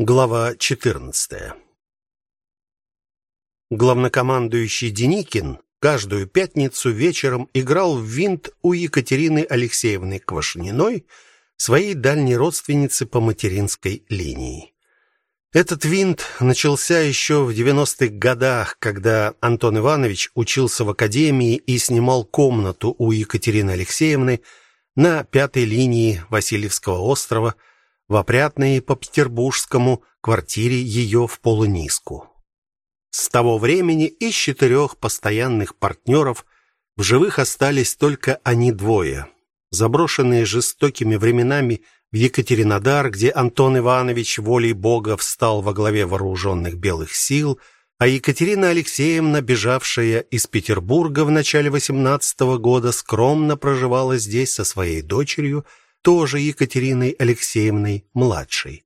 Глава 14. Главнокомандующий Деникин каждую пятницу вечером играл в винт у Екатерины Алексеевны Квашниной, своей дальней родственницы по материнской линии. Этот винт начался еще в 90-х годах, когда Антон Иванович учился в академии и снимал комнату у Екатерины Алексеевны на пятой линии Васильевского острова – в опрятной по-петербургскому квартире ее в полунизку. С того времени из четырех постоянных партнеров в живых остались только они двое. Заброшенные жестокими временами в Екатеринодар, где Антон Иванович волей Бога встал во главе вооруженных белых сил, а Екатерина Алексеевна, бежавшая из Петербурга в начале 18 -го года, скромно проживала здесь со своей дочерью тоже Екатериной Алексеевной младшей.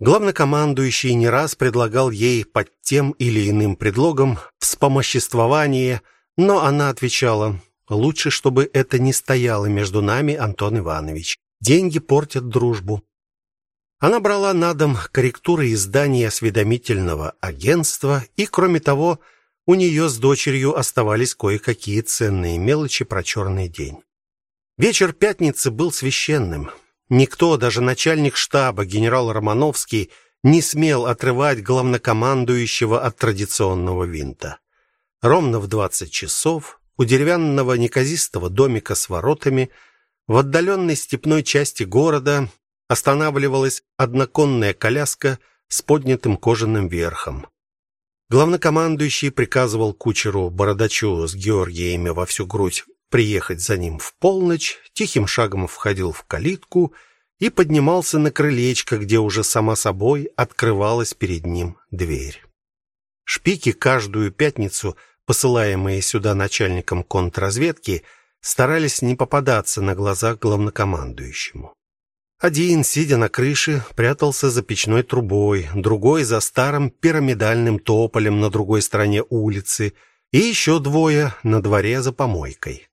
Главнокомандующий не раз предлагал ей под тем или иным предлогом вспомоществование, но она отвечала: "Лучше, чтобы это не стояло между нами, Антон Иванович. Деньги портят дружбу". Она брала на дом корректуры издания осведомительного агентства, и кроме того, у нее с дочерью оставались кое-какие ценные мелочи про черный день. Вечер пятницы был священным. Никто, даже начальник штаба генерал Романовский, не смел отрывать главнокомандующего от традиционного винта. Ровно в 20 часов у деревянного неказистого домика с воротами в отдаленной степной части города останавливалась одноконная коляска с поднятым кожаным верхом. Главнокомандующий приказывал кучеру Бородачу с Георгиями во всю грудь приехать за ним в полночь, тихим шагом входил в калитку и поднимался на крылечко, где уже сама собой открывалась перед ним дверь. Шпики каждую пятницу, посылаемые сюда начальником контрразведки, старались не попадаться на глаза главнокомандующему. Один, сидя на крыше, прятался за печной трубой, другой за старым пирамидальным тополем на другой стороне улицы, и еще двое на дворе за помойкой.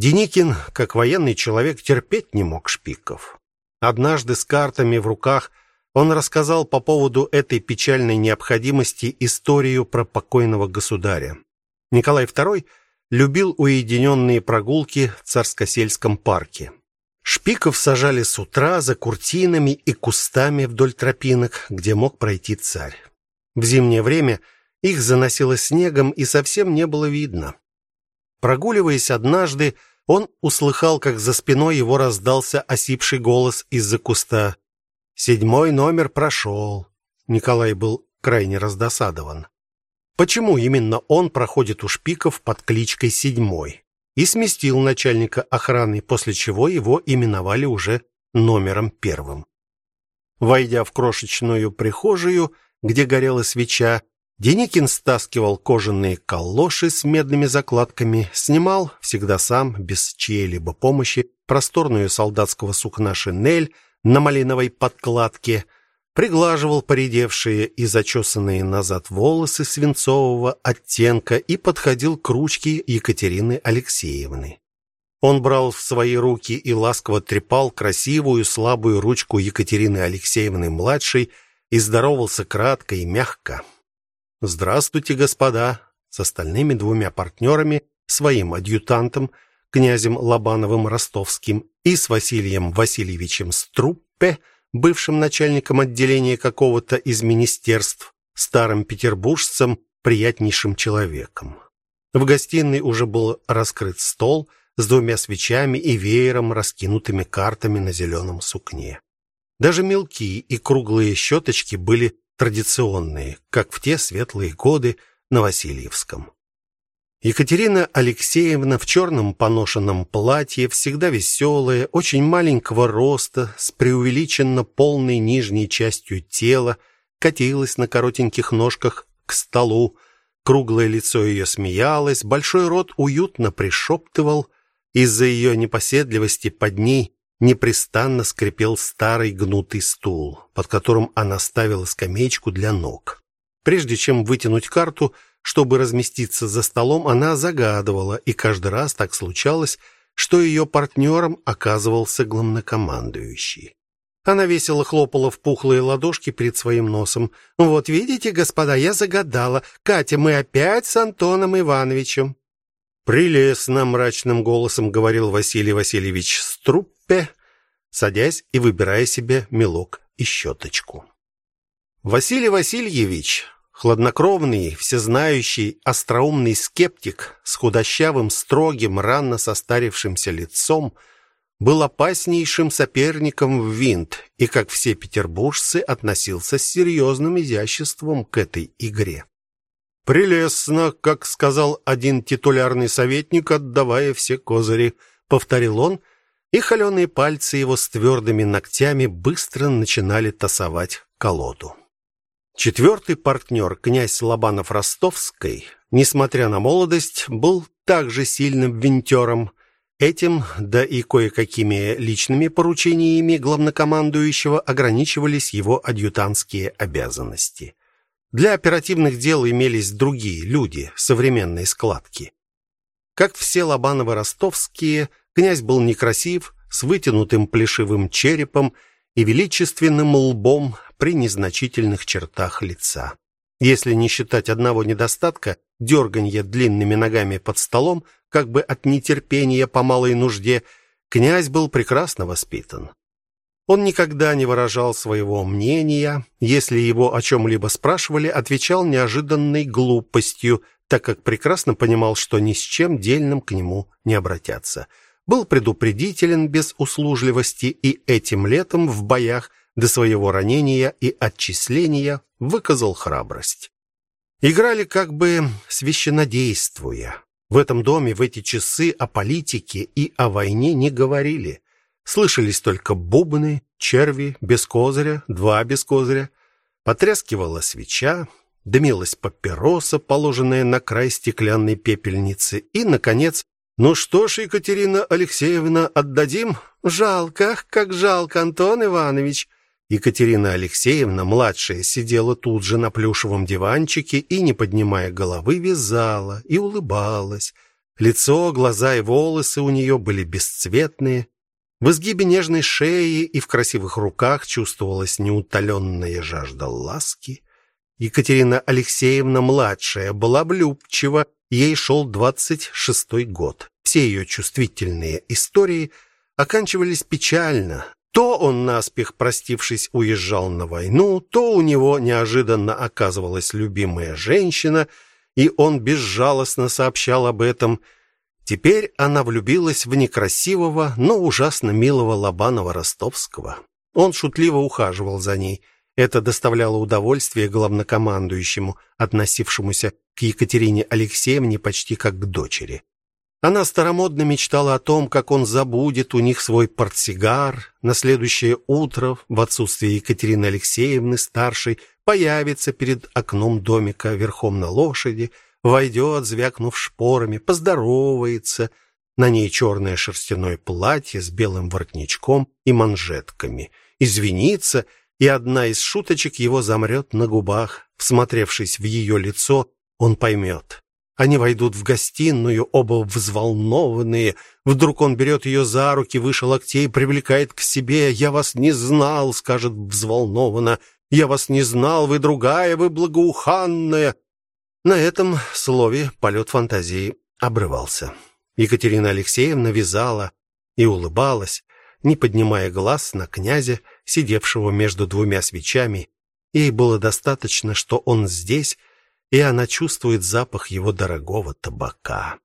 Деникин, как военный человек, терпеть не мог шпиков. Однажды с картами в руках он рассказал по поводу этой печальной необходимости историю про покойного государя. Николай II любил уединенные прогулки в Царскосельском парке. Шпиков сажали с утра за куртинами и кустами вдоль тропинок, где мог пройти царь. В зимнее время их заносило снегом и совсем не было видно. Прогуливаясь однажды, он услыхал, как за спиной его раздался осипший голос из-за куста. Седьмой номер прошел. Николай был крайне раздосадован. Почему именно он проходит у шпиков под кличкой Седьмой? И сместил начальника охраны, после чего его именовали уже номером первым. Войдя в крошечную прихожую, где горела свеча, Деникин стаскивал кожаные колоши с медными закладками, снимал всегда сам, без чьей-либо помощи, просторную солдатского сукна шинель на малиновой подкладке, приглаживал поредевшие и зачесанные назад волосы свинцового оттенка и подходил к ручке Екатерины Алексеевны. Он брал в свои руки и ласково трепал красивую слабую ручку Екатерины Алексеевны младшей и здоровался кратко и мягко. Здравствуйте, господа, с остальными двумя партнерами, своим адъютантом, князем Лобановым Ростовским и с Василием Васильевичем Струппе, бывшим начальником отделения какого-то из министерств, старым петербуржцем, приятнейшим человеком. В гостиной уже был раскрыт стол с двумя свечами и веером раскинутыми картами на зеленом сукне. Даже мелкие и круглые щеточки были традиционные, как в те светлые годы на Васильевском. Екатерина Алексеевна в черном поношенном платье, всегда веселая, очень маленького роста, с преувеличенно полной нижней частью тела, катилась на коротеньких ножках к столу. Круглое лицо ее смеялось, большой рот уютно пришептывал. Из-за ее непоседливости под ней непрестанно скрипел старый гнутый стул, под которым она ставила скамеечку для ног. Прежде чем вытянуть карту, чтобы разместиться за столом, она загадывала, и каждый раз так случалось, что ее партнером оказывался главнокомандующий. Она весело хлопала в пухлые ладошки перед своим носом. Вот видите, господа, я загадала. Катя, мы опять с Антоном Ивановичем. Прелестно мрачным голосом говорил Василий Васильевич Струппе, садясь и выбирая себе мелок и щеточку. Василий Васильевич, хладнокровный, всезнающий, остроумный скептик с худощавым, строгим, рано состарившимся лицом, был опаснейшим соперником в винт и, как все петербуржцы, относился с серьезным изяществом к этой игре. Прелестно, как сказал один титулярный советник, отдавая все козыри, повторил он, и холеные пальцы его с твердыми ногтями быстро начинали тасовать колоду. Четвертый партнер, князь Лобанов-Ростовский, несмотря на молодость, был также сильным винтером, Этим, да и кое-какими личными поручениями главнокомандующего ограничивались его адъютантские обязанности. Для оперативных дел имелись другие люди современной складки. Как все Лобаново-ростовские, князь был некрасив, с вытянутым плешивым черепом и величественным лбом при незначительных чертах лица. Если не считать одного недостатка дерганья длинными ногами под столом, как бы от нетерпения по малой нужде, князь был прекрасно воспитан. Он никогда не выражал своего мнения, если его о чем либо спрашивали, отвечал неожиданной глупостью, так как прекрасно понимал, что ни с чем дельным к нему не обратятся. Был предупредителен без услужливости и этим летом в боях до своего ранения и отчисления выказал храбрость. Играли как бы священнодействуя. В этом доме в эти часы о политике и о войне не говорили. Слышались только бубны, черви без два без козыря. Потрескивала свеча, дымилась папироса, положенная на край стеклянной пепельницы, и наконец, ну что ж, Екатерина Алексеевна, отдадим? Жалко, как жалко, Антон Иванович. Екатерина Алексеевна, младшая, сидела тут же на плюшевом диванчике и, не поднимая головы, вязала и улыбалась. Лицо, глаза и волосы у нее были бесцветные. В изгибе нежной шеи и в красивых руках чувствовалась неутоленная жажда ласки. Екатерина Алексеевна младшая была влюбчива, ей шел двадцать шестой год. Все ее чувствительные истории оканчивались печально. То он наспех простившись уезжал на войну, то у него неожиданно оказывалась любимая женщина, и он безжалостно сообщал об этом. Теперь она влюбилась в некрасивого, но ужасно милого Лобанова Ростовского. Он шутливо ухаживал за ней. Это доставляло удовольствие главнокомандующему, относившемуся к Екатерине Алексеевне почти как к дочери. Она старомодно мечтала о том, как он забудет у них свой портсигар, на следующее утро в отсутствие Екатерины Алексеевны старшей появится перед окном домика верхом на лошади, войдет, звякнув шпорами, поздоровается. На ней черное шерстяное платье с белым воротничком и манжетками. Извинится, и одна из шуточек его замрет на губах. Всмотревшись в ее лицо, он поймет. Они войдут в гостиную, оба взволнованные. Вдруг он берет ее за руки выше локтей, привлекает к себе. "Я вас не знал", скажет взволнованно. "Я вас не знал, вы другая, вы благоуханная". На этом слове полет фантазии обрывался. Екатерина Алексеевна вязала и улыбалась, не поднимая глаз на князя, сидевшего между двумя свечами. Ей было достаточно, что он здесь и она чувствует запах его дорогого табака.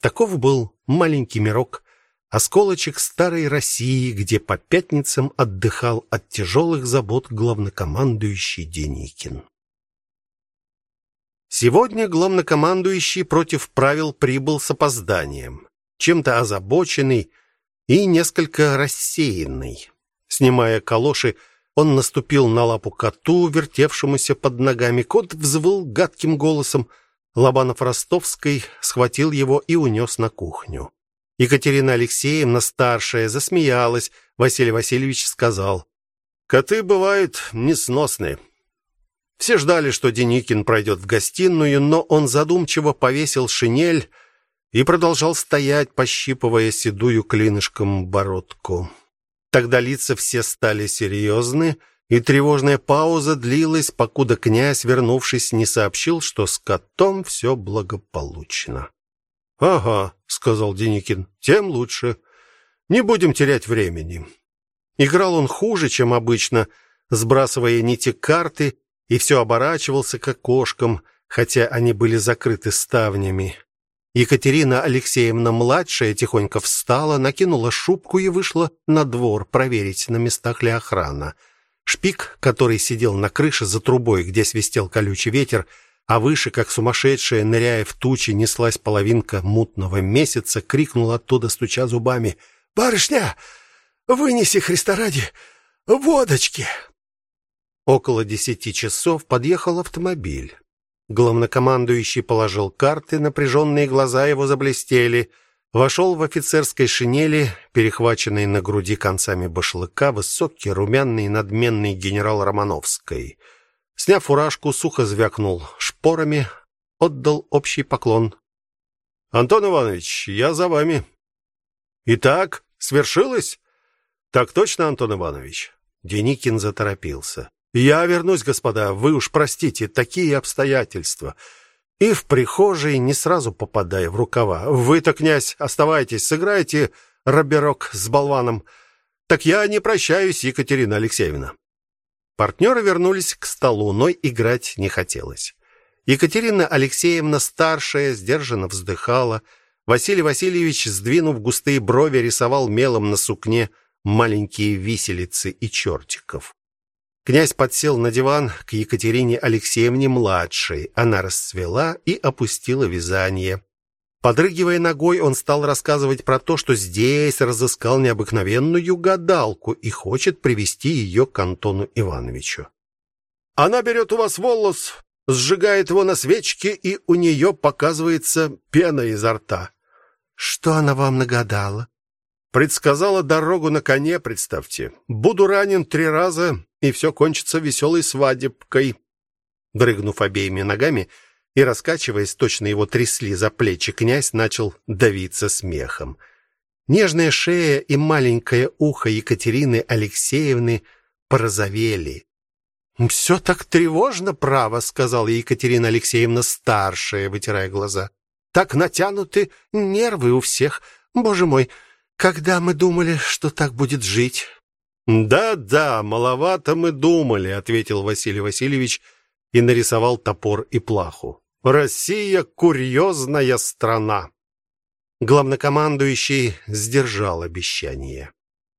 Таков был маленький мирок, осколочек старой России, где по пятницам отдыхал от тяжелых забот главнокомандующий Деникин. Сегодня главнокомандующий против правил прибыл с опозданием, чем-то озабоченный и несколько рассеянный. Снимая калоши, он наступил на лапу коту, вертевшемуся под ногами. Кот взвыл гадким голосом. Лобанов-Ростовский схватил его и унес на кухню. Екатерина Алексеевна, старшая, засмеялась. Василий Васильевич сказал: "Коты бывают несносные". Все ждали, что Деникин пройдет в гостиную, но он задумчиво повесил шинель и продолжал стоять, пощипывая седую клинышком бородку. Тогда лица все стали серьезны, и тревожная пауза длилась, покуда князь, вернувшись, не сообщил, что с котом все благополучно. "Ага", сказал Деникин. "Тем лучше. Не будем терять времени". Играл он хуже, чем обычно, сбрасывая нити карты, и все оборачивался к окошкам, хотя они были закрыты ставнями. Екатерина Алексеевна младшая тихонько встала, накинула шубку и вышла на двор проверить, на местах ли охрана. Шпик, который сидел на крыше за трубой, где свистел колючий ветер, а выше, как сумасшедшая, ныряя в тучи, неслась половинка мутного месяца, крикнул оттуда, стуча зубами: "Барышня, вынеси Христа ради водочки!" Около десяти часов подъехал автомобиль. Главнокомандующий положил карты, напряженные глаза его заблестели. Вошел в офицерской шинели, перехваченной на груди концами башлыка, высокий, румяный, надменный генерал Романовский. Сняв фуражку, сухо звякнул шпорами, отдал общий поклон. Антон Иванович, я за вами. Итак, свершилось? Так точно, Антон Иванович. Деникин заторопился. Я вернусь, господа. Вы уж простите, такие обстоятельства. И в прихожей не сразу попадая в рукава. Вы-то, князь, оставайтесь, сыграйте роберок с болваном. Так я не прощаюсь, Екатерина Алексеевна. Партнеры вернулись к столу, но играть не хотелось. Екатерина Алексеевна старшая сдержанно вздыхала. Василий Васильевич, сдвинув густые брови, рисовал мелом на сукне маленькие виселицы и чертиков. Князь подсел на диван к Екатерине Алексеевне младшей. Она расцвела и опустила вязание. Подрыгивая ногой, он стал рассказывать про то, что здесь разыскал необыкновенную гадалку и хочет привести ее к Антону Ивановичу. Она берет у вас волос, сжигает его на свечке, и у нее показывается пена изо рта. Что она вам нагадала? Предсказала дорогу на коне, представьте. Буду ранен три раза, и все кончится веселой свадебкой. Дрыгнув обеими ногами и раскачиваясь, точно его трясли за плечи, князь начал давиться смехом. Нежная шея и маленькое ухо Екатерины Алексеевны порозовели. «Все так тревожно, право, сказала Екатерина Алексеевна старшая, вытирая глаза. Так натянуты нервы у всех. Боже мой, когда мы думали, что так будет жить. Да-да, маловато мы думали, ответил Василий Васильевич и нарисовал топор и плаху. Россия курьезная страна. Главнокомандующий сдержал обещание.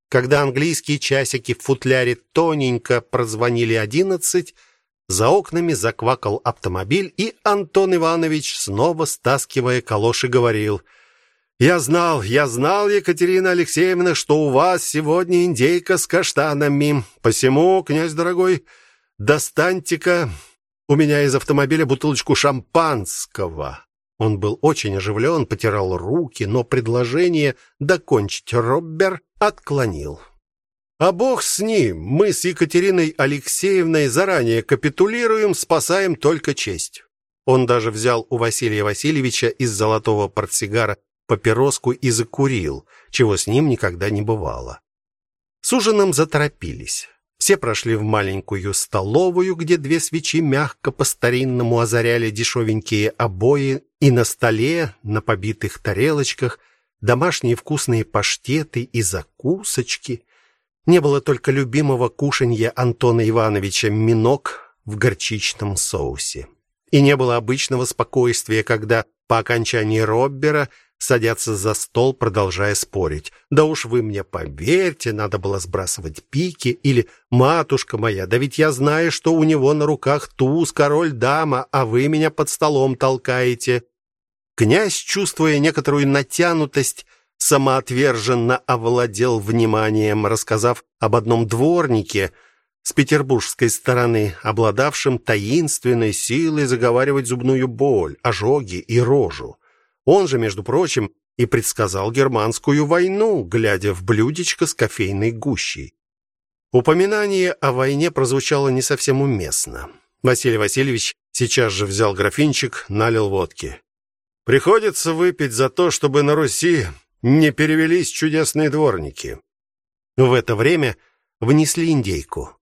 Когда английские часики в футляре тоненько прозвонили одиннадцать, за окнами заквакал автомобиль, и Антон Иванович, снова стаскивая калоши, говорил: я знал, я знал, Екатерина Алексеевна, что у вас сегодня индейка с каштанами. Посему, князь дорогой, достаньте-ка у меня из автомобиля бутылочку шампанского. Он был очень оживлен, потирал руки, но предложение докончить Роббер отклонил. А бог с ним. Мы с Екатериной Алексеевной заранее капитулируем, спасаем только честь. Он даже взял у Василия Васильевича из золотого портсигара папироску и закурил, чего с ним никогда не бывало. С ужином заторопились. Все прошли в маленькую столовую, где две свечи мягко по-старинному озаряли дешевенькие обои, и на столе, на побитых тарелочках, домашние вкусные паштеты и закусочки. Не было только любимого кушанья Антона Ивановича минок в горчичном соусе. И не было обычного спокойствия, когда по окончании роббера садятся за стол, продолжая спорить. Да уж вы мне поверьте, надо было сбрасывать пики или матушка моя, да ведь я знаю, что у него на руках туз, король, дама, а вы меня под столом толкаете. Князь, чувствуя некоторую натянутость, самоотверженно овладел вниманием, рассказав об одном дворнике с петербургской стороны, обладавшем таинственной силой заговаривать зубную боль, ожоги и рожу. Он же, между прочим, и предсказал германскую войну, глядя в блюдечко с кофейной гущей. Упоминание о войне прозвучало не совсем уместно. Василий Васильевич сейчас же взял графинчик, налил водки. Приходится выпить за то, чтобы на Руси не перевелись чудесные дворники. В это время внесли индейку.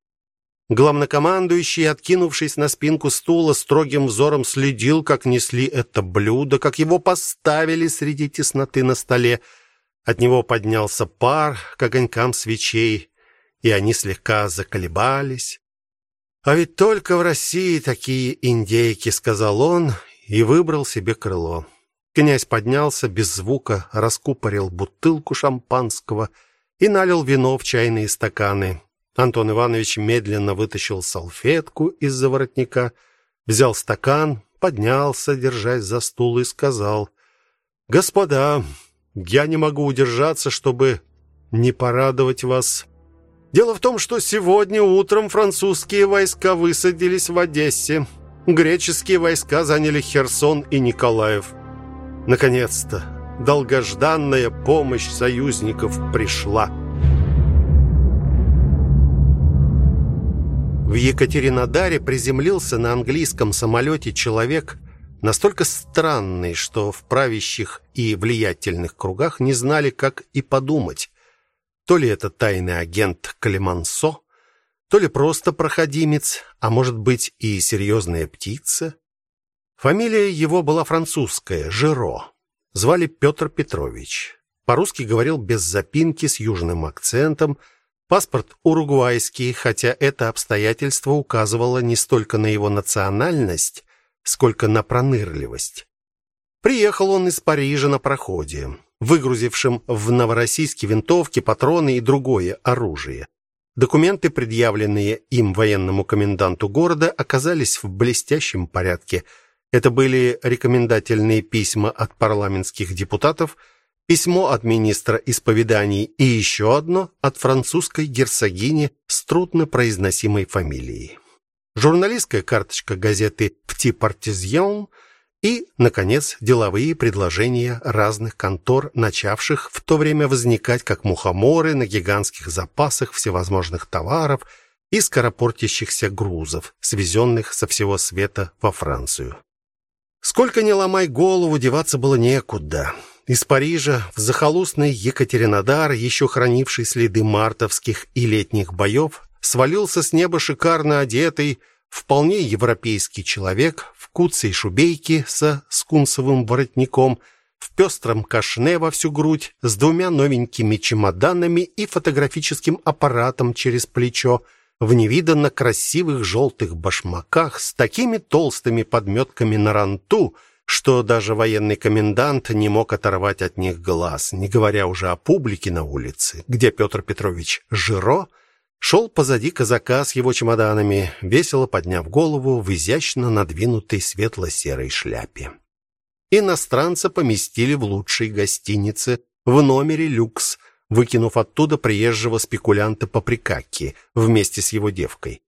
Главнокомандующий, откинувшись на спинку стула, строгим взором следил, как несли это блюдо, как его поставили среди тесноты на столе. От него поднялся пар к огонькам свечей, и они слегка заколебались. А ведь только в России такие индейки, сказал он и выбрал себе крыло. Князь поднялся без звука, раскупорил бутылку шампанского и налил вино в чайные стаканы. Антон Иванович медленно вытащил салфетку из-за воротника, взял стакан, поднялся, держась за стул и сказал: "Господа, я не могу удержаться, чтобы не порадовать вас. Дело в том, что сегодня утром французские войска высадились в Одессе. Греческие войска заняли Херсон и Николаев. Наконец-то долгожданная помощь союзников пришла". В Екатеринодаре приземлился на английском самолете человек настолько странный, что в правящих и влиятельных кругах не знали, как и подумать. То ли это тайный агент Клемансо, то ли просто проходимец, а может быть и серьезная птица. Фамилия его была французская Жиро. Звали Петр Петрович. По-русски говорил без запинки с южным акцентом Паспорт уругвайский, хотя это обстоятельство указывало не столько на его национальность, сколько на пронырливость. Приехал он из Парижа на проходе, выгрузившим в Новороссийске винтовки, патроны и другое оружие. Документы, предъявленные им военному коменданту города, оказались в блестящем порядке. Это были рекомендательные письма от парламентских депутатов – письмо от министра исповеданий и еще одно от французской герцогини с труднопроизносимой фамилией. Журналистская карточка газеты Petit Partisan и, наконец, деловые предложения разных контор, начавших в то время возникать как мухоморы на гигантских запасах всевозможных товаров и скоропортящихся грузов, свезенных со всего света во Францию. Сколько ни ломай голову, деваться было некуда. Из Парижа в захолустный Екатеринодар, еще хранивший следы мартовских и летних боев, свалился с неба шикарно одетый, вполне европейский человек в куцей шубейке со скунсовым воротником, в пестром кашне во всю грудь, с двумя новенькими чемоданами и фотографическим аппаратом через плечо, в невиданно красивых желтых башмаках с такими толстыми подметками на ранту – что даже военный комендант не мог оторвать от них глаз, не говоря уже о публике на улице, где Петр Петрович Жиро шел позади казака с его чемоданами, весело подняв голову в изящно надвинутой светло-серой шляпе. Иностранца поместили в лучшей гостинице в номере люкс, выкинув оттуда приезжего спекулянта по прикакке вместе с его девкой.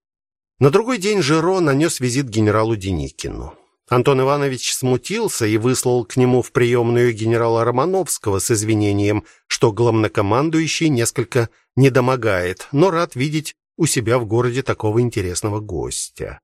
На другой день Жиро нанес визит генералу Деникину. Антон Иванович смутился и выслал к нему в приемную генерала Романовского с извинением, что главнокомандующий несколько недомогает, но рад видеть у себя в городе такого интересного гостя.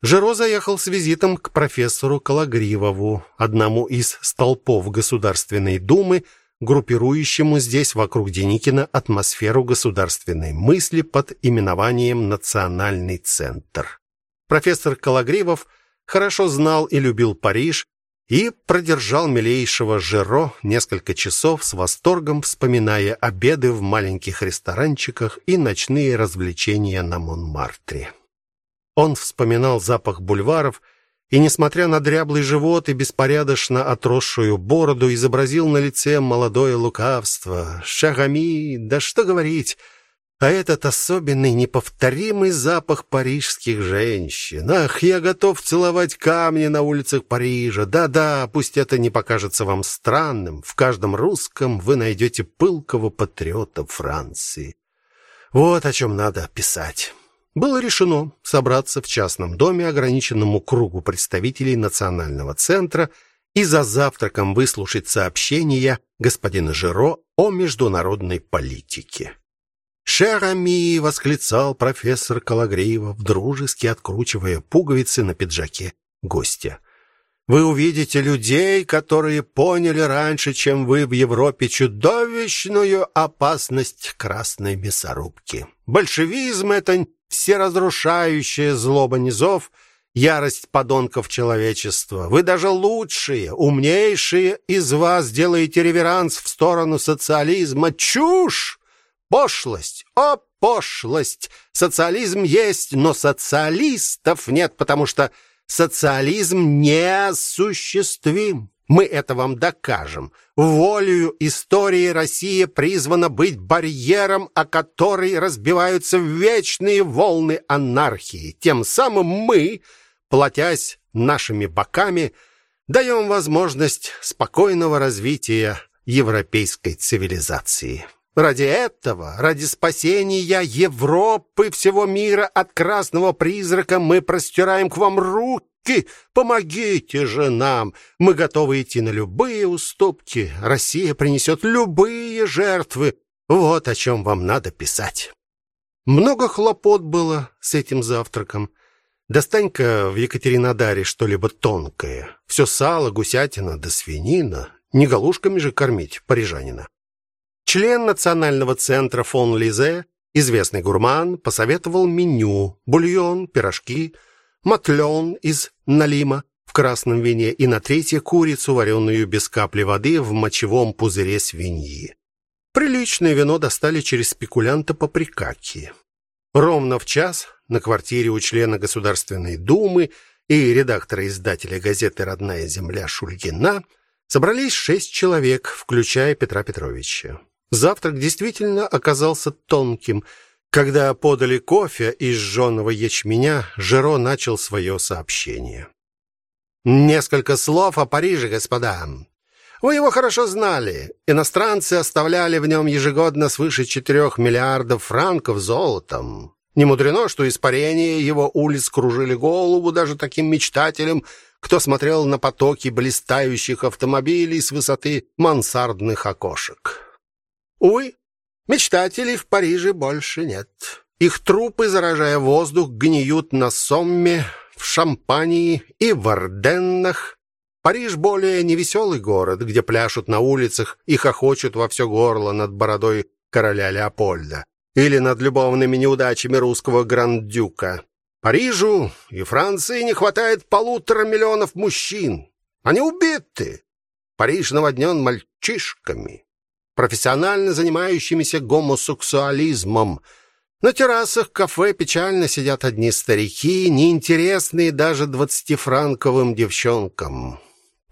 Жиро заехал с визитом к профессору Калагривову, одному из столпов Государственной Думы, группирующему здесь вокруг Деникина атмосферу государственной мысли под именованием Национальный центр. Профессор Калагривов – хорошо знал и любил Париж и продержал милейшего Жеро несколько часов с восторгом, вспоминая обеды в маленьких ресторанчиках и ночные развлечения на Монмартре. Он вспоминал запах бульваров и, несмотря на дряблый живот и беспорядочно отросшую бороду, изобразил на лице молодое лукавство. Шагами, да что говорить, а этот особенный неповторимый запах парижских женщин. Ах, я готов целовать камни на улицах Парижа. Да-да, пусть это не покажется вам странным. В каждом русском вы найдете пылкого патриота Франции. Вот о чем надо писать. Было решено собраться в частном доме, ограниченному кругу представителей национального центра, и за завтраком выслушать сообщения господина Жиро о международной политике. «Шерами!» — восклицал профессор Калагриев, дружески откручивая пуговицы на пиджаке гостя. Вы увидите людей, которые поняли раньше, чем вы в Европе, чудовищную опасность красной мясорубки. Большевизм это всеразрушающая злоба низов, ярость подонков человечества. Вы даже лучшие, умнейшие из вас делаете реверанс в сторону социализма. Чушь! Пошлость! О, пошлость! Социализм есть, но социалистов нет, потому что социализм неосуществим. Мы это вам докажем. Волею истории Россия призвана быть барьером, о который разбиваются вечные волны анархии. Тем самым мы, платясь нашими боками, даем возможность спокойного развития европейской цивилизации. Ради этого, ради спасения Европы всего мира от красного призрака мы простираем к вам руки. Помогите же нам. Мы готовы идти на любые уступки. Россия принесет любые жертвы. Вот о чем вам надо писать. Много хлопот было с этим завтраком. Достань-ка в Екатеринодаре что-либо тонкое. Все сало, гусятина да свинина. Не галушками же кормить парижанина. Член национального центра фон Лизе, известный гурман, посоветовал меню: бульон, пирожки, матлен из налима в красном вине и на третье курицу, вареную без капли воды в мочевом пузыре свиньи. Приличное вино достали через спекулянта по прикаке. Ровно в час на квартире у члена Государственной Думы и редактора-издателя газеты Родная земля Шульгина собрались шесть человек, включая Петра Петровича. Завтрак действительно оказался тонким. Когда подали кофе из жженого ячменя, Жиро начал свое сообщение. Несколько слов о Париже, господа. Вы его хорошо знали. Иностранцы оставляли в нем ежегодно свыше четырех миллиардов франков золотом. Не мудрено, что испарения его улиц кружили голову даже таким мечтателям, кто смотрел на потоки блистающих автомобилей с высоты мансардных окошек. Увы, мечтателей в Париже больше нет. Их трупы, заражая воздух, гниют на Сомме, в Шампании и в Арденнах. Париж более не веселый город, где пляшут на улицах и хохочут во все горло над бородой короля Леопольда или над любовными неудачами русского гранд-дюка. Парижу и Франции не хватает полутора миллионов мужчин. Они убиты. Париж наводнен мальчишками профессионально занимающимися гомосексуализмом. На террасах кафе печально сидят одни старики, неинтересные даже двадцатифранковым девчонкам.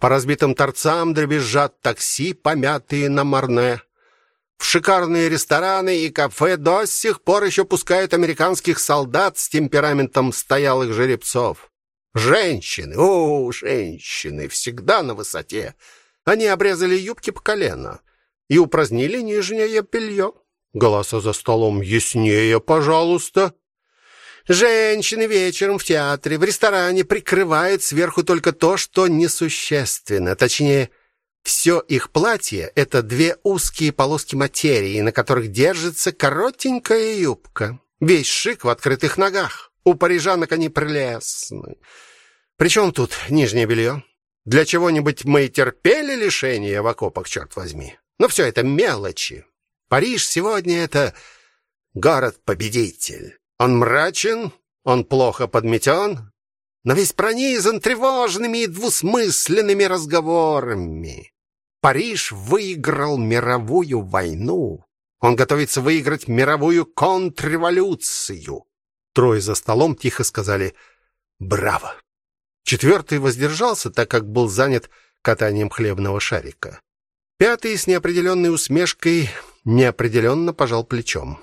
По разбитым торцам дребезжат такси, помятые на Марне. В шикарные рестораны и кафе до сих пор еще пускают американских солдат с темпераментом стоялых жеребцов. Женщины, о, женщины, всегда на высоте. Они обрезали юбки по колено и упразднили нижнее белье. Голоса за столом яснее, пожалуйста. Женщины вечером в театре, в ресторане прикрывают сверху только то, что несущественно, точнее, все их платье это две узкие полоски материи, на которых держится коротенькая юбка. Весь шик в открытых ногах. У парижанок они прелестны. Причем тут нижнее белье? Для чего-нибудь мы терпели лишения в окопах, черт возьми. Но все это мелочи. Париж сегодня это город-победитель. Он мрачен, он плохо подметен, но весь пронизан тревожными и двусмысленными разговорами. Париж выиграл мировую войну. Он готовится выиграть мировую контрреволюцию. Трое за столом тихо сказали: "Браво". Четвертый воздержался, так как был занят катанием хлебного шарика. Пятый с неопределенной усмешкой неопределенно пожал плечом.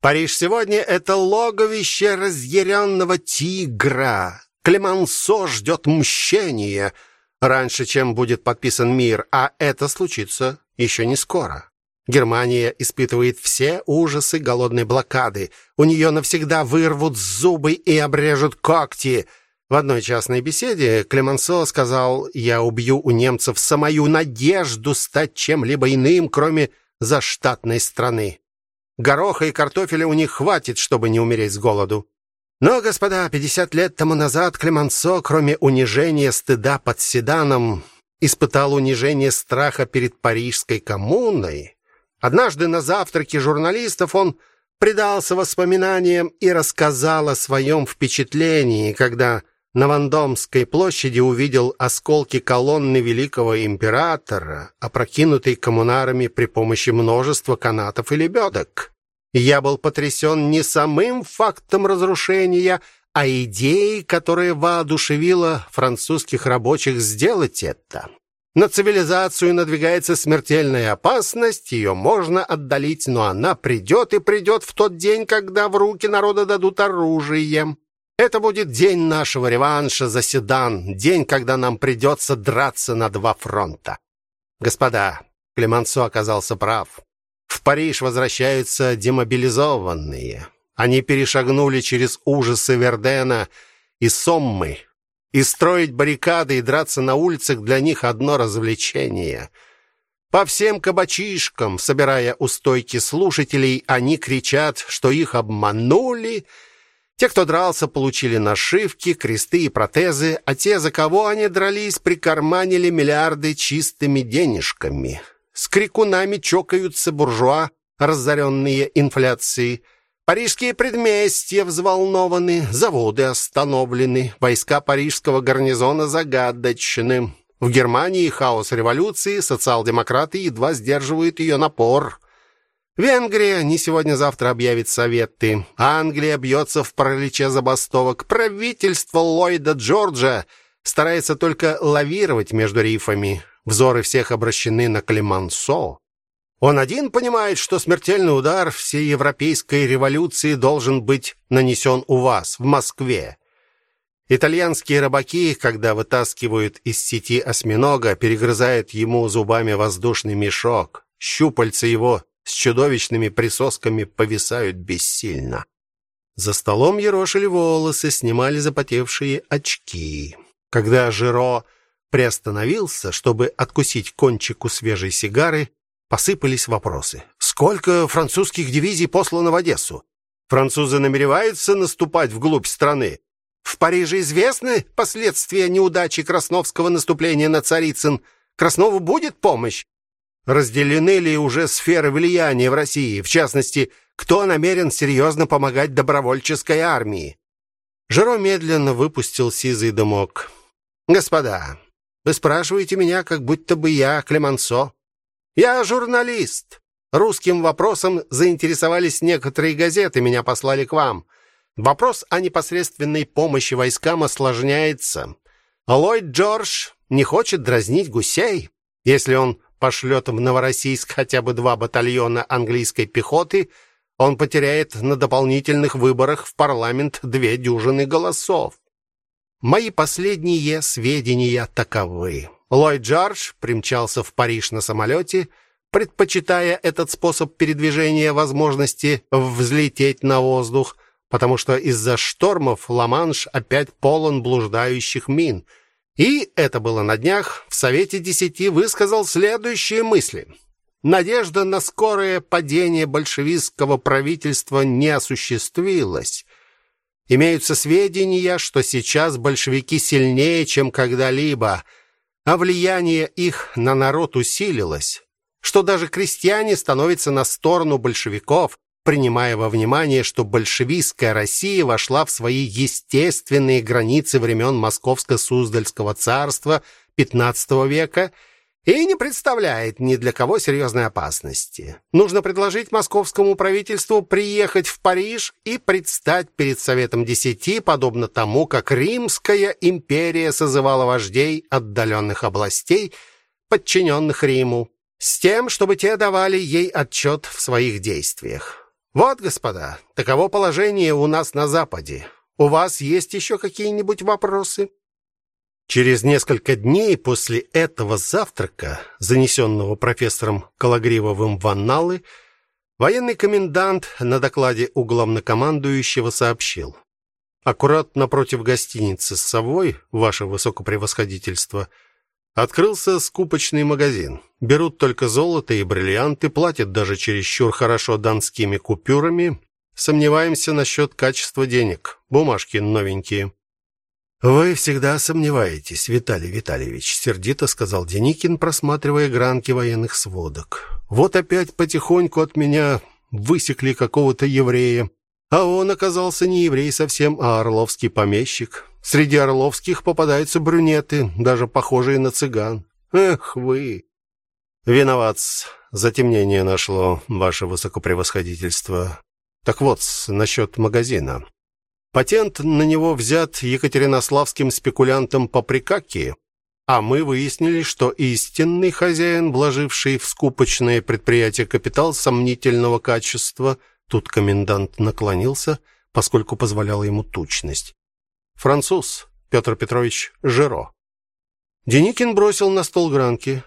Париж сегодня это логовище разъяренного тигра. Клемансо ждет мщения раньше, чем будет подписан мир, а это случится еще не скоро. Германия испытывает все ужасы голодной блокады. У нее навсегда вырвут зубы и обрежут когти. В одной частной беседе Клемансо сказал: "Я убью у немцев самую надежду стать чем-либо иным, кроме заштатной страны. Гороха и картофеля у них хватит, чтобы не умереть с голоду. Но, господа, 50 лет тому назад Клемансо, кроме унижения стыда под седаном, испытал унижение страха перед парижской коммуной. Однажды на завтраке журналистов он предался воспоминаниям и рассказал о своем впечатлении, когда на Вандомской площади увидел осколки колонны великого императора, опрокинутой коммунарами при помощи множества канатов и лебедок. Я был потрясен не самым фактом разрушения, а идеей, которая воодушевила французских рабочих сделать это. На цивилизацию надвигается смертельная опасность, ее можно отдалить, но она придет и придет в тот день, когда в руки народа дадут оружие. Это будет день нашего реванша за Седан, день, когда нам придется драться на два фронта. Господа, Клемансо оказался прав. В Париж возвращаются демобилизованные. Они перешагнули через ужасы Вердена и Соммы, и строить баррикады и драться на улицах для них одно развлечение. По всем кабачишкам, собирая у стойки слушателей, они кричат, что их обманули. Те, кто дрался, получили нашивки, кресты и протезы, а те, за кого они дрались, прикарманили миллиарды чистыми денежками. С крикунами чокаются буржуа, разоренные инфляцией. Парижские предместья взволнованы, заводы остановлены, войска парижского гарнизона загадочны. В Германии хаос революции, социал-демократы едва сдерживают ее напор. Венгрия не сегодня-завтра объявит советы. Англия бьется в параличе забастовок. Правительство Ллойда Джорджа старается только лавировать между рифами. Взоры всех обращены на Клемансо. Он один понимает, что смертельный удар всей европейской революции должен быть нанесен у вас, в Москве. Итальянские рыбаки, когда вытаскивают из сети осьминога, перегрызают ему зубами воздушный мешок. Щупальца его с чудовищными присосками повисают бессильно. За столом ерошили волосы, снимали запотевшие очки. Когда Жиро приостановился, чтобы откусить кончику свежей сигары, посыпались вопросы. Сколько французских дивизий послано в Одессу? Французы намереваются наступать вглубь страны. В Париже известны последствия неудачи Красновского наступления на Царицын. Краснову будет помощь. Разделены ли уже сферы влияния в России, в частности, кто намерен серьезно помогать добровольческой армии? Жеро медленно выпустил сизый дымок. Господа, вы спрашиваете меня, как будто бы я Клемансо. Я журналист. Русским вопросом заинтересовались некоторые газеты, меня послали к вам. Вопрос о непосредственной помощи войскам осложняется. Ллойд Джордж не хочет дразнить гусей. Если он пошлет в Новороссийск хотя бы два батальона английской пехоты, он потеряет на дополнительных выборах в парламент две дюжины голосов. Мои последние сведения таковы. Ллойд Джордж примчался в Париж на самолете, предпочитая этот способ передвижения возможности взлететь на воздух, потому что из-за штормов Ла-Манш опять полон блуждающих мин. И это было на днях в Совете десяти высказал следующие мысли: Надежда на скорое падение большевистского правительства не осуществилась. Имеются сведения, что сейчас большевики сильнее, чем когда-либо а влияние их на народ усилилось, что даже крестьяне становятся на сторону большевиков, принимая во внимание, что большевистская Россия вошла в свои естественные границы времен Московско-Суздальского царства XV века и не представляет ни для кого серьезной опасности. Нужно предложить московскому правительству приехать в Париж и предстать перед Советом Десяти, подобно тому, как Римская империя созывала вождей отдаленных областей, подчиненных Риму, с тем, чтобы те давали ей отчет в своих действиях. Вот, господа, таково положение у нас на западе. У вас есть еще какие-нибудь вопросы? Через несколько дней после этого завтрака, занесенного профессором Калагривовым в анналы, военный комендант на докладе у главнокомандующего сообщил: аккурат напротив гостиницы с совой, ваше высокопревосходительство, открылся скупочный магазин. Берут только золото и бриллианты, платят даже чересчур хорошо донскими купюрами, Сомневаемся насчет качества денег. Бумажки новенькие. Вы всегда сомневаетесь, Виталий Витальевич, сердито сказал Деникин, просматривая гранки военных сводок. Вот опять потихоньку от меня высекли какого-то еврея. А он оказался не еврей совсем, а орловский помещик. Среди орловских попадаются брюнеты, даже похожие на цыган. Эх вы. Виноват. Затемнение нашло, ваше высокопревосходительство. Так вот, насчет магазина. Патент на него взят Екатеринославским спекулянтом по Прикакии, а мы выяснили, что истинный хозяин, вложивший в скупочное предприятие капитал сомнительного качества, тут комендант наклонился, поскольку позволяла ему тучность. Француз Петр Петрович Жиро. Деникин бросил на стол гранки.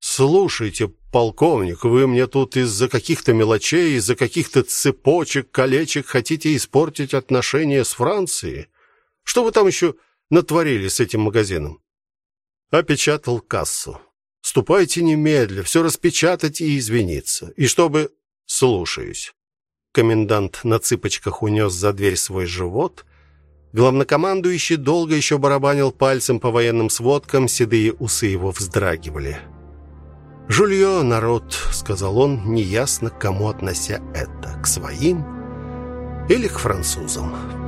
Слушайте, полковник, вы мне тут из-за каких-то мелочей, из-за каких-то цепочек, колечек хотите испортить отношения с Францией? Что вы там еще натворили с этим магазином? Опечатал кассу. Ступайте немедля, все распечатать и извиниться. И чтобы слушаюсь. Комендант на цыпочках унес за дверь свой живот. Главнокомандующий долго еще барабанил пальцем по военным сводкам, седые усы его вздрагивали. «Жулье, народ», — сказал он, неясно кому относя это, к своим или к французам.